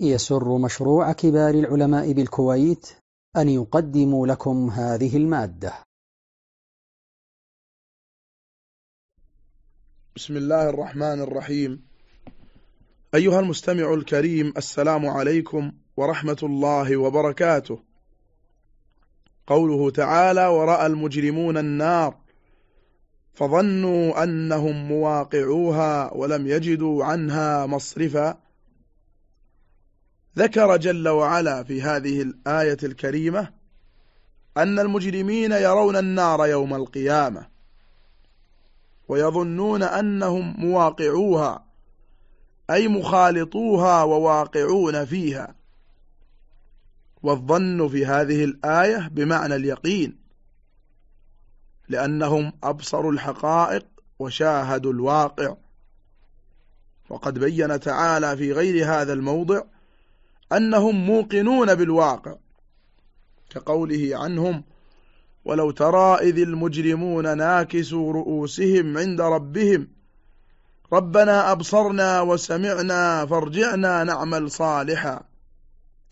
يسر مشروع كبار العلماء بالكويت أن يقدم لكم هذه المادة. بسم الله الرحمن الرحيم. أيها المستمع الكريم السلام عليكم ورحمة الله وبركاته. قوله تعالى ورأى المجرمون النار فظنوا أنهم مواقعوها ولم يجدوا عنها مصرفا ذكر جل وعلا في هذه الآية الكريمة أن المجرمين يرون النار يوم القيامة ويظنون أنهم مواقعوها أي مخالطوها وواقعون فيها. والظن في هذه الآية بمعنى اليقين لأنهم أبصروا الحقائق وشاهدوا الواقع. وقد بين تعالى في غير هذا الموضع أنهم موقنون بالواقع كقوله عنهم ولو ترى إذ المجرمون ناكسوا رؤوسهم عند ربهم ربنا أبصرنا وسمعنا فارجعنا نعمل صالحا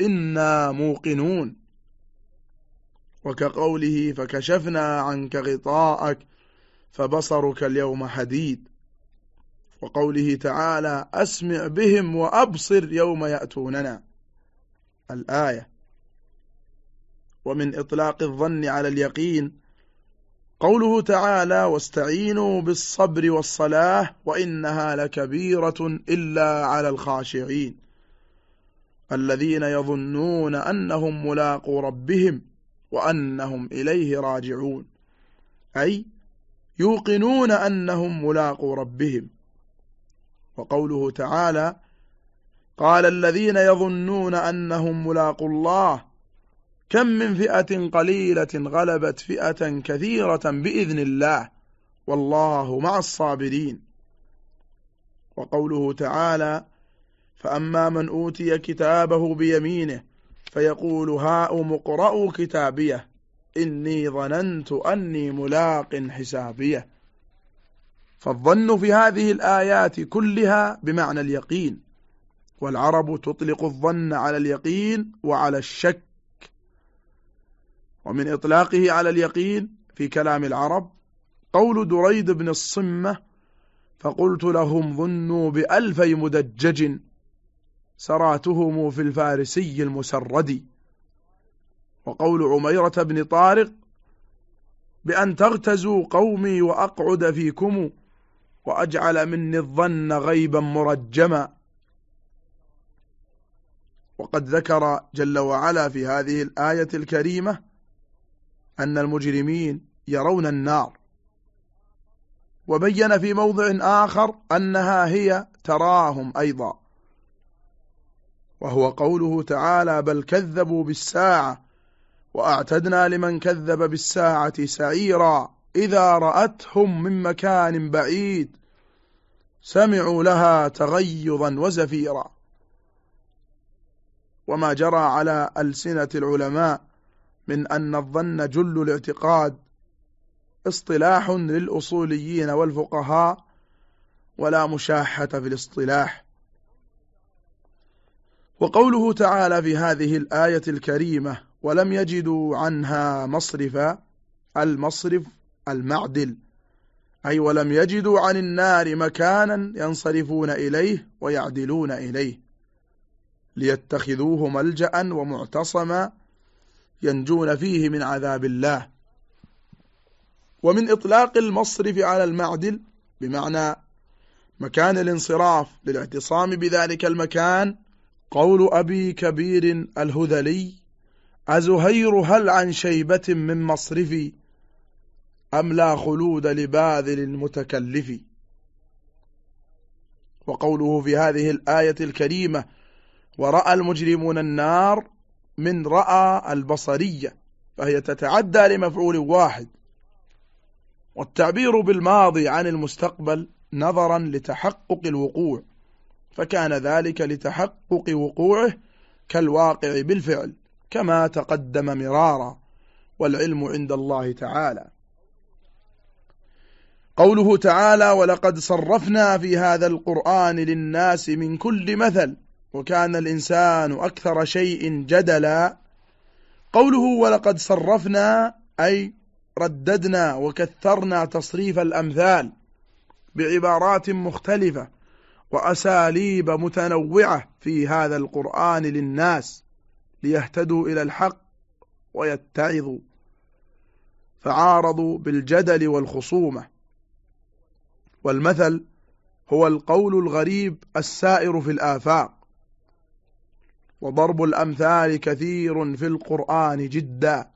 إنا موقنون. وكقوله فكشفنا عنك غطاءك فبصرك اليوم حديد. وقوله تعالى أسمع بهم وأبصر يوم يأتوننا. الآية. ومن إطلاق الظن على اليقين قوله تعالى واستعينوا بالصبر والصلاة وإنها لكبيرة إلا على الخاشعين الذين يظنون أنهم ملاقوا ربهم وأنهم إليه راجعون أي يوقنون أنهم ملاقوا ربهم. وقوله تعالى قال الذين يظنون أنهم ملاقوا الله كم من فئة قليلة غلبت فئة كثيرة بإذن الله والله مع الصابرين. وقوله تعالى فأما من أوتي كتابه بيمينه فيقول هاؤم اقرءوا كتابيه إني ظننت أني ملاق حسابيه. فالظن في هذه الآيات كلها بمعنى اليقين. والعرب تطلق الظن على اليقين وعلى الشك. ومن إطلاقه على اليقين في كلام العرب قول دريد بن الصمة فقلت لهم ظنوا بألفي مدجج سراتهم في الفارسي المسرد. وقول عميرة بن طارق بأن تغتزوا قومي وأقعد فيكم وأجعل مني الظن غيبا مرجما. وقد ذكر جل وعلا في هذه الآية الكريمة أن المجرمين يرون النار. وبين في موضع آخر أنها هي تراهم أيضا. وهو قوله تعالى بل كذبوا بالساعة وأعتدنا لمن كذب بالساعة سعيرا إذا رأتهم من مكان بعيد. سمعوا لها تغيظا وزفيرا. وما جرى على ألسنة العلماء من أن الظن جل الاعتقاد اصطلاح للأصوليين والفقهاء ولا مشاحة في الاصطلاح. وقوله تعالى في هذه الآية الكريمة ولم يجدوا عنها مصرفا المصرف المعدل أي ولم يجدوا عن النار مكانا ينصرفون إليه ويعدلون إليه ليتخذوه ملجأ ومعتصما ينجون فيه من عذاب الله. ومن إطلاق المصرف على المعدل بمعنى مكان الانصراف للاعتصام بذلك المكان قول أبي كبير الهذلي أزهير هل عن شيبة من مصرفي؟ أم لا خلود لباذل المتكلف؟ وقوله في هذه الآية الكريمة ورأى المجرمون النار من رأى البصرية فهي تتعدى لمفعول واحد. والتعبير بالماضي عن المستقبل نظرا لتحقق الوقوع فكان ذلك لتحقق وقوعه كالواقع بالفعل كما تقدم مرارا والعلم عند الله تعالى. قوله تعالى ولقد صرفنا في هذا القرآن للناس من كل مثل وكان الإنسان أكثر شيء جدلا. قوله ولقد صرفنا أي رددنا وكثرنا تصريف الأمثال بعبارات مختلفة وأساليب متنوعة في هذا القرآن للناس ليهتدوا إلى الحق ويتعظوا. فعارضوا بالجدل والخصومة. والمثل هو القول الغريب السائر في الآفاق. وضرب الأمثال كثير في القرآن جدا.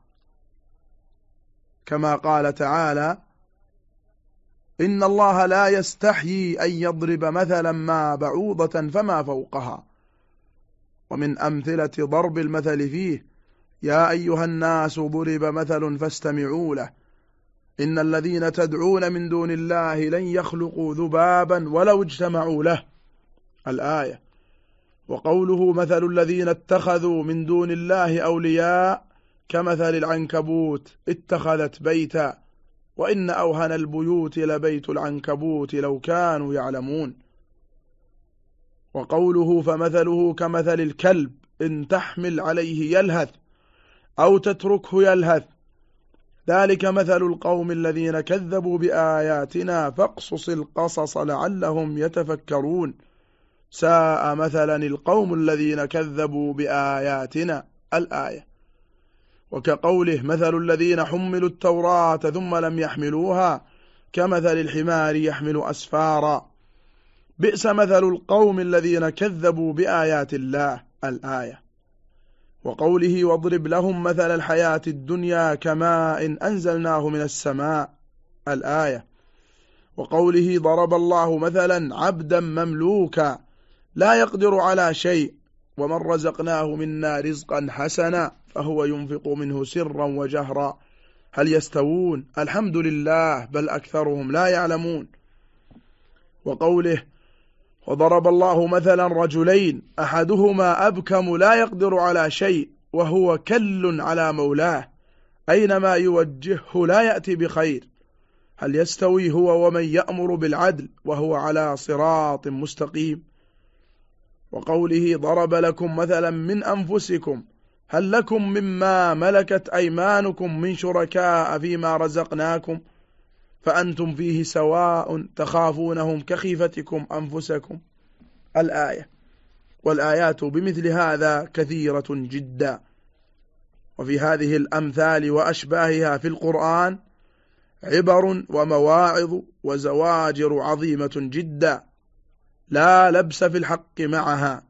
كما قال تعالى إن الله لا يستحيي أن يضرب مثلا ما بعوضة فما فوقها. ومن أمثلة ضرب المثل فيه يا أيها الناس ضرب مثل فاستمعوا له. إن الذين تدعون من دون الله لن يخلقوا ذبابا ولو اجتمعوا له. الآية وقوله مثل الذين اتخذوا من دون الله أولياء كمثل العنكبوت اتخذت بيتا وإن أوهن البيوت لبيت العنكبوت لو كانوا يعلمون. وقوله فمثله كمثل الكلب إن تحمل عليه يلهث أو تتركه يلهث. ذلك مثل القوم الذين كذبوا بآياتنا فاقصص القصص لعلهم يتفكرون. ساء مثلا القوم الذين كذبوا بآياتنا الآية. وكقوله مثل الذين حملوا التوراة ثم لم يحملوها كمثل الحمار يحمل أسفارا. بئس مثل القوم الذين كذبوا بآيات الله الآية. وقوله واضرب لهم مثل الحياة الدنيا كماء إن أنزلناه من السماء الآية. وقوله ضرب الله مثلا عبدا مملوكا لا يقدر على شيء ومن رزقناه منا رزقا حسنا فهو ينفق منه سرا وجهرا. هل يستوون؟ الحمد لله بل أكثرهم لا يعلمون. وقوله وضرب الله مثلا رجلين أحدهما أبكم لا يقدر على شيء وهو كل على مولاه. أينما يوجهه لا يأتي بخير. هل يستوي هو ومن يأمر بالعدل وهو على صراط مستقيم. وقوله ضرب لكم مثلا من أنفسكم هل لكم مما ملكت أيمانكم من شركاء فيما رزقناكم فأنتم فيه سواء تخافونهم كخيفتكم أنفسكم الآية والآيات بمثل هذا كثيرة جدا وفي هذه الأمثال وأشباهها في القرآن عبر ومواعظ وزواجر عظيمة جدا لا لبس في الحق معها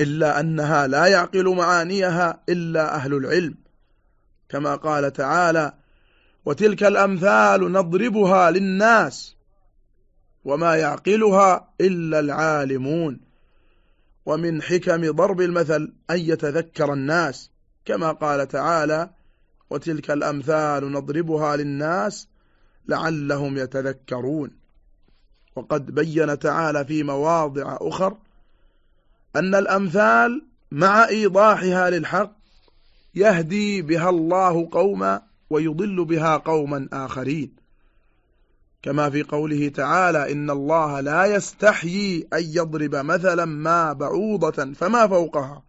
إلا أنها لا يعقل معانيها إلا أهل العلم. كما قال تعالى وتلك الأمثال نضربها للناس وما يعقلها إلا العالمون. ومن حكم ضرب المثل أن يتذكر الناس كما قال تعالى وتلك الأمثال نضربها للناس لعلهم يتذكرون. وقد بين تعالى في مواضع أخر أن الأمثال مع إيضاحها للحق يهدي بها الله قوما ويضل بها قوما آخرين. كما في قوله تعالى إن الله لا يستحيي أن يضرب مثلا ما بعوضة فما فوقها.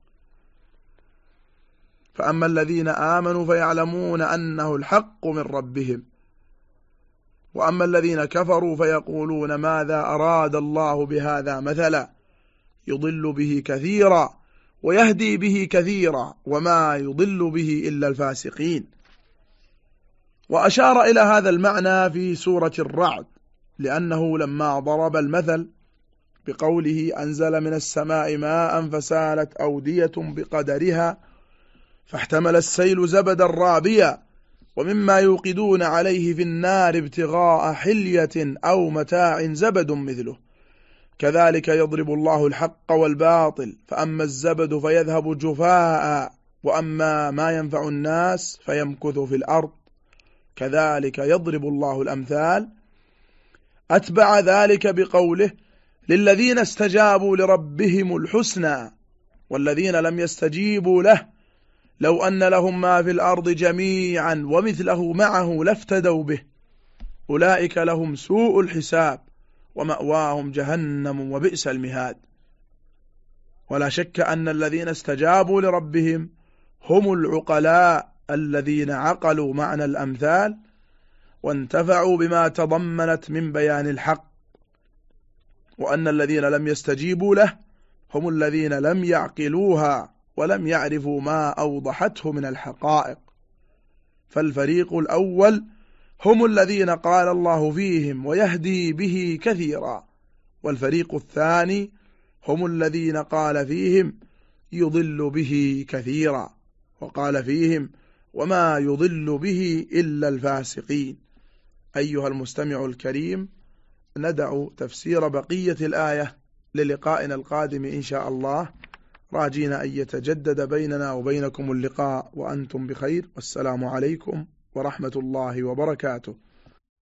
فأما الذين آمنوا فيعلمون أنه الحق من ربهم. وأما الذين كفروا فيقولون ماذا أراد الله بهذا مثلا؟ يضل به كثيرا ويهدي به كثيرا وما يضل به إلا الفاسقين. وأشار إلى هذا المعنى في سورة الرعد لأنه لما ضرب المثل بقوله أنزل من السماء ماء فسالت أودية بقدرها فاحتمل السيل زبدا رابيا ومما يوقدون عليه في النار ابتغاء حلية أو متاع زبد مثله. كذلك يضرب الله الحق والباطل فأما الزبد فيذهب جفاء وأما ما ينفع الناس فيمكث في الأرض. كذلك يضرب الله الأمثال. أتبع ذلك بقوله للذين استجابوا لربهم الحسنى والذين لم يستجيبوا له لو أن لهم ما في الأرض جميعا ومثله معه لافتدوا به. أولئك لهم سوء الحساب ومأواهم جهنم وبئس المهاد. ولا شك أن الذين استجابوا لربهم هم العقلاء الذين عقلوا معنى الأمثال وانتفعوا بما تضمنت من بيان الحق. وأن الذين لم يستجيبوا له هم الذين لم يعقلوها. ولم يعرفوا ما أوضحته من الحقائق. فالفريق الأول هم الذين قال الله فيهم ويهدي به كثيرا والفريق الثاني هم الذين قال فيهم يضل به كثيرا وقال فيهم وما يضل به إلا الفاسقين. أيها المستمع الكريم ندع تفسير بقية الآية للقائنا القادم إن شاء الله. راجين أن يتجدد بيننا وبينكم اللقاء وأنتم بخير والسلام عليكم ورحمة الله وبركاته.